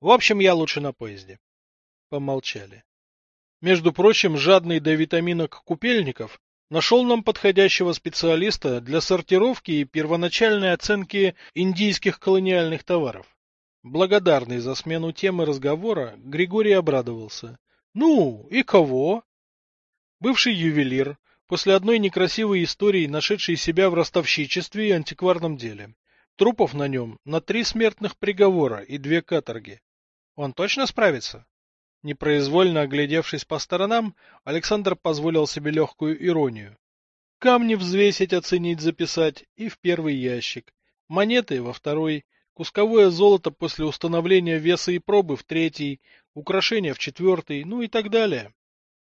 В общем, я лучше на поезде. Помолчали. Между прочим, жадный до витаминок Купельников нашел нам подходящего специалиста для сортировки и первоначальной оценки индийских колониальных товаров. Благодарный за смену темы разговора, Григорий обрадовался. Ну, и кого? Бывший ювелир, после одной некрасивой истории, нашедший себя в ростовщичестве и антикварном деле. Трупов на нем на три смертных приговора и две каторги. Он точно справится? Непроизвольно оглядевшись по сторонам, Александр позволил себе легкую иронию. Камни взвесить, оценить, записать и в первый ящик. Монеты во второй, кусковое золото после установления веса и пробы в третий, украшения в четвертый, ну и так далее.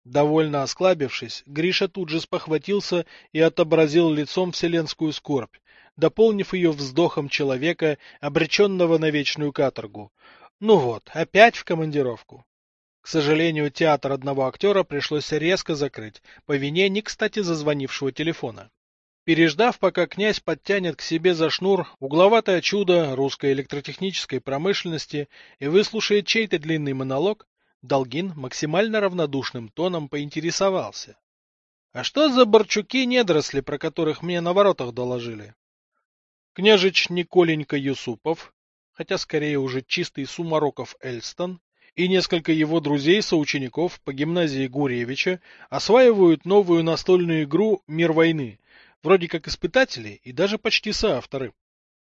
Довольно осклабившись, Гриша тут же спохватился и отобразил лицом вселенскую скорбь, дополнив ее вздохом человека, обреченного на вечную каторгу. Ну вот, опять в командировку. К сожалению, театр одного актера пришлось резко закрыть, по вине не кстати зазвонившего телефона. Переждав, пока князь подтянет к себе за шнур угловатое чудо русской электротехнической промышленности и выслушает чей-то длинный монолог, Долгин максимально равнодушным тоном поинтересовался. — А что за борчуки-недоросли, про которых мне на воротах доложили? Княжич Николенька Юсупов, хотя скорее уже чистый Сумароков Эльстон, и несколько его друзей-соучеников по гимназии Гуревича осваивают новую настольную игру «Мир войны», вроде как испытатели и даже почти соавторы.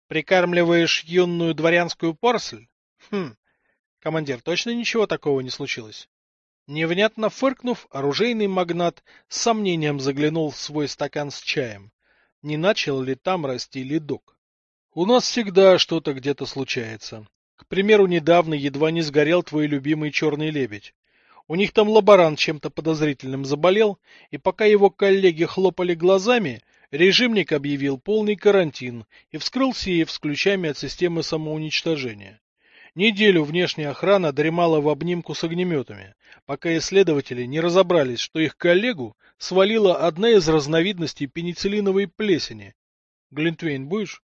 Прикармливаешь юную дворянскую порсель? Хм, командир, точно ничего такого не случилось? Невнятно фыркнув, оружейный магнат с сомнением заглянул в свой стакан с чаем. Не начал ли там расти ледок? У нас всегда что-то где-то случается. К примеру, недавно едва не сгорел твой любимый черный лебедь. У них там лаборант чем-то подозрительным заболел, и пока его коллеги хлопали глазами, режимник объявил полный карантин и вскрыл сейф с ключами от системы самоуничтожения. Неделю внешняя охрана дремала в обнимку с огнеметами, пока исследователи не разобрались, что их коллегу свалила одна из разновидностей пенициллиновой плесени. Глинтвейн будешь?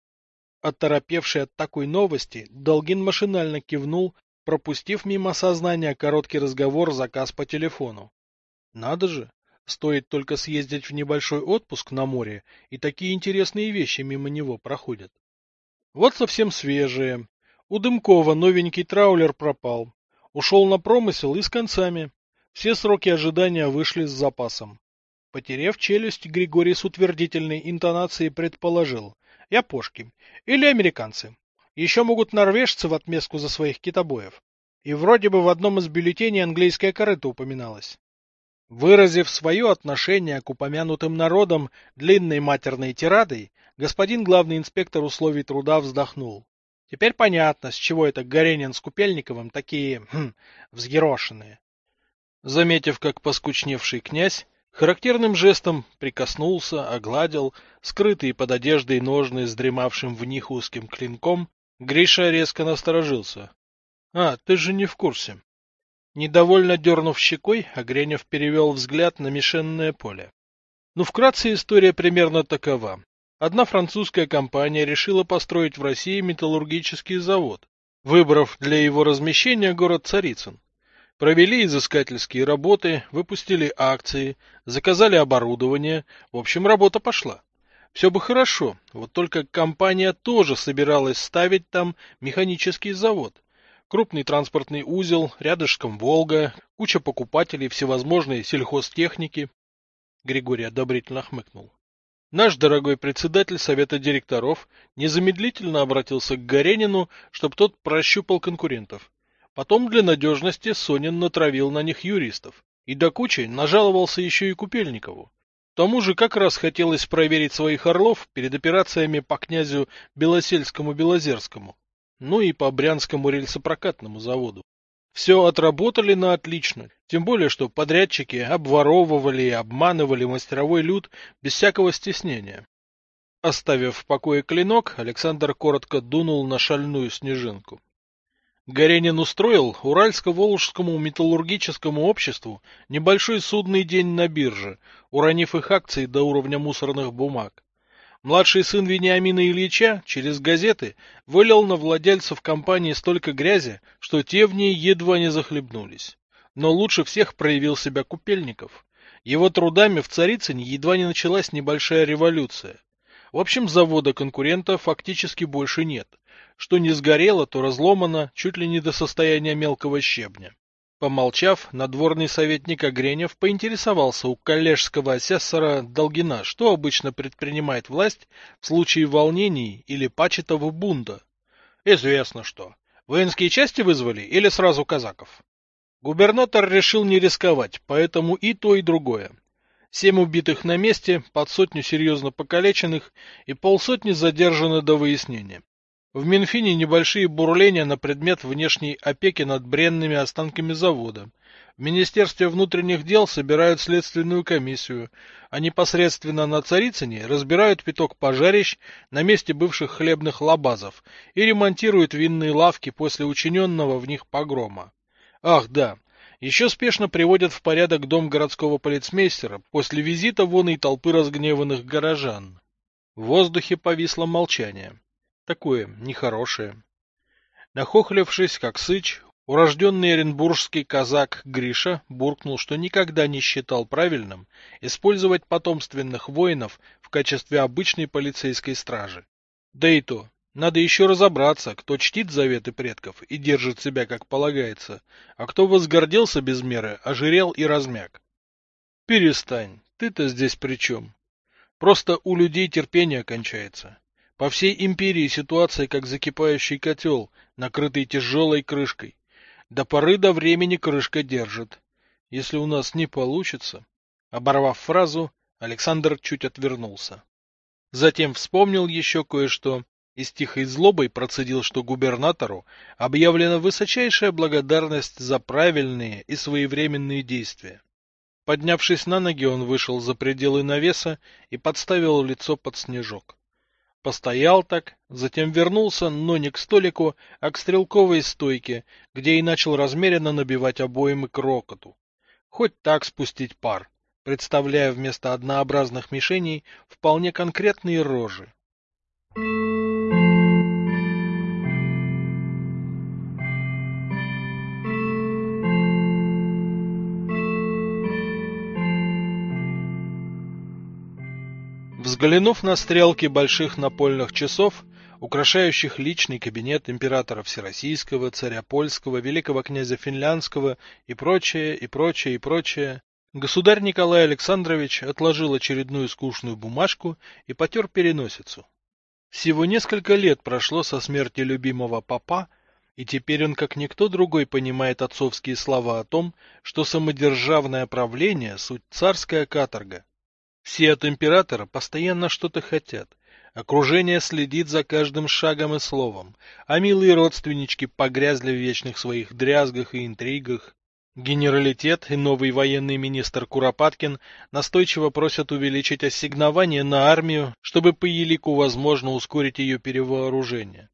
Оторопевший от такой новости, Долгин машинально кивнул, пропустив мимо сознания короткий разговор заказ по телефону. Надо же, стоит только съездить в небольшой отпуск на море, и такие интересные вещи мимо него проходят. Вот совсем свежие. У Дымкова новенький траулер пропал. Ушел на промысел и с концами. Все сроки ожидания вышли с запасом. Потерев челюсть, Григорий с утвердительной интонацией предположил. Япошки. Или американцы. Еще могут норвежцы в отместку за своих китобоев. И вроде бы в одном из бюллетеней английская корыта упоминалась. Выразив свое отношение к упомянутым народам длинной матерной тирадой, господин главный инспектор условий труда вздохнул. Теперь понятно, с чего это Горенин с Купельниковым такие, хм, взъерошенные. Заметив, как поскучневший князь Характерным жестом прикоснулся, огладил, скрытые под одеждой ножны с дремавшим в них узким клинком, Гриша резко насторожился. — А, ты же не в курсе. Недовольно дернув щекой, Огренев перевел взгляд на мишенное поле. Ну, вкратце история примерно такова. Одна французская компания решила построить в России металлургический завод, выбрав для его размещения город Царицын. Провели изыскательские работы, выпустили акции, заказали оборудование. В общем, работа пошла. Все бы хорошо, вот только компания тоже собиралась ставить там механический завод. Крупный транспортный узел, рядышком Волга, куча покупателей всевозможной сельхозтехники. Григорий одобрительно хмыкнул. Наш дорогой председатель совета директоров незамедлительно обратился к Горенину, чтобы тот прощупал конкурентов. Потом для надежности Сонин натравил на них юристов. И до кучи нажаловался еще и Купельникову. Тому же как раз хотелось проверить своих орлов перед операциями по князю Белосельскому-Белозерскому, ну и по Брянскому рельсопрокатному заводу. Все отработали на отлично, тем более, что подрядчики обворовывали и обманывали мастеровой люд без всякого стеснения. Оставив в покое клинок, Александр коротко дунул на шальную снежинку. Горенин устроил Уральско-Волжскому металлургическому обществу небольшой судный день на бирже, уронив их акции до уровня мусорных бумаг. Младший сын Вениамина Ильича через газеты вылил на владельцев компании столько грязи, что те в ней едва не захлебнулись. Но лучше всех проявил себя Купельников. Его трудами в Царицыне едва не началась небольшая революция. В общем, завода конкурента фактически больше нет. Что не сгорело, то разломано чуть ли не до состояния мелкого щебня. Помолчав, надворный советник Огренев поинтересовался у коллежского асессора Долгина, что обычно предпринимает власть в случае волнений или пачетого бунта. Известно что. Воинские части вызвали или сразу казаков? Губернатор решил не рисковать, поэтому и то, и другое. Семь убитых на месте, под сотню серьезно покалеченных и полсотни задержаны до выяснения. В Минфине небольшие бурления на предмет внешней опеки над бренными останками завода. В Министерстве внутренних дел собирают следственную комиссию, а непосредственно на Царицыне разбирают пяток пожарищ на месте бывших хлебных лабазов и ремонтируют винные лавки после учиненного в них погрома. Ах, да, еще спешно приводят в порядок дом городского полицмейстера после визита вон и толпы разгневанных горожан. В воздухе повисло молчание. Такое нехорошее. Нахохлившись, как сыч, урожденный оренбургский казак Гриша буркнул, что никогда не считал правильным использовать потомственных воинов в качестве обычной полицейской стражи. Да и то, надо еще разобраться, кто чтит заветы предков и держит себя как полагается, а кто возгордился без меры, ожирел и размяк. Перестань, ты-то здесь при чем? Просто у людей терпение кончается. По всей империи ситуация как закипающий котел, накрытый тяжелой крышкой. До поры до времени крышка держит. Если у нас не получится... Оборвав фразу, Александр чуть отвернулся. Затем вспомнил еще кое-что и с тихой злобой процедил, что губернатору объявлена высочайшая благодарность за правильные и своевременные действия. Поднявшись на ноги, он вышел за пределы навеса и подставил лицо под снежок. Постоял так, затем вернулся, но не к столику, а к стрелковой стойке, где и начал размеренно набивать обоим и. Хоть так спустить пар, представляя вместо однообразных мишеней вполне конкретные рожи. Взглянув на стрелки больших напольных часов, украшающих личный кабинет императора Всероссийского, царя Польского, великого князя Финляндского и прочее, и прочее, и прочее, государь Николай Александрович отложил очередную скучную бумажку и потер переносицу. Всего несколько лет прошло со смерти любимого папа, и теперь он как никто другой понимает отцовские слова о том, что самодержавное правление – суть царская каторга. Все от императора постоянно что-то хотят. Окружение следит за каждым шагом и словом, а милые родственнички погрязли в вечных своих дрязгах и интригах. Генералитет и новый военный министр Куропаткин настойчиво просят увеличить ассигнование на армию, чтобы по елику возможно ускорить ее перевооружение.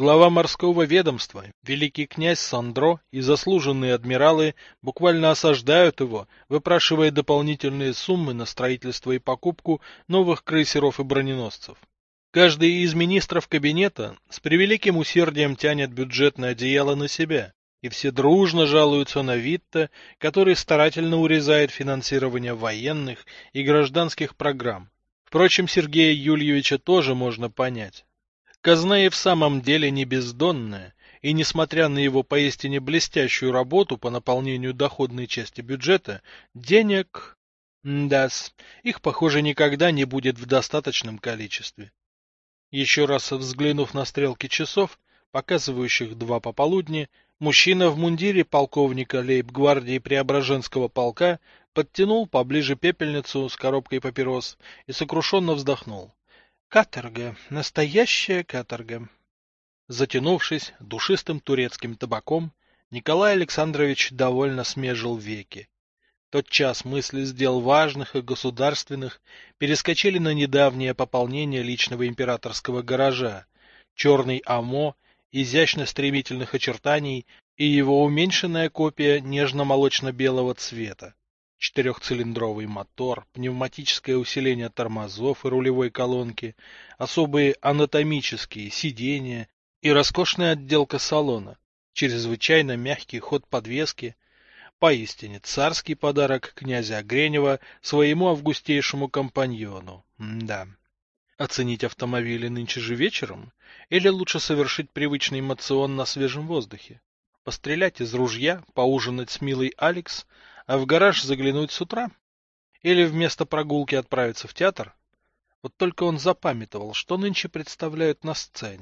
Глава морского ведомства, великий князь Сандро и заслуженные адмиралы буквально осаждают его, выпрашивая дополнительные суммы на строительство и покупку новых крейсеров и броненосцев. Каждый из министров кабинета с превеликим усердием тянет бюджетное одеяло на себя, и все дружно жалуются на Витта, который старательно урезает финансирование военных и гражданских программ. Впрочем, Сергея Юльевича тоже можно понять. Казна и в самом деле не бездонная, и несмотря на его поистине блестящую работу по наполнению доходной части бюджета, денег... Дас, их, похоже, никогда не будет в достаточном количестве. Еще раз взглянув на стрелки часов, показывающих два пополудни, мужчина в мундире полковника лейб-гвардии Преображенского полка подтянул поближе пепельницу с коробкой папирос и сокрушенно вздохнул. Каторга, настоящая каторга. Затянувшись душистым турецким табаком, Николай Александрович довольно смежил веки. Тот час мысли с дел важных и государственных перескочили на недавнее пополнение личного императорского гаража, черный АМО, изящно-стремительных очертаний и его уменьшенная копия нежно-молочно-белого цвета. Четырехцилиндровый мотор, пневматическое усиление тормозов и рулевой колонки, особые анатомические сиденья и роскошная отделка салона, чрезвычайно мягкий ход подвески, поистине царский подарок князя Гренева своему августейшему компаньону. М да. Оценить автомобили нынче же вечером? Или лучше совершить привычный эмоцион на свежем воздухе? Пострелять из ружья, поужинать с милой Алекс, а в гараж заглянуть с утра? Или вместо прогулки отправиться в театр? Вот только он запамятовал, что нынче представляют на сцене.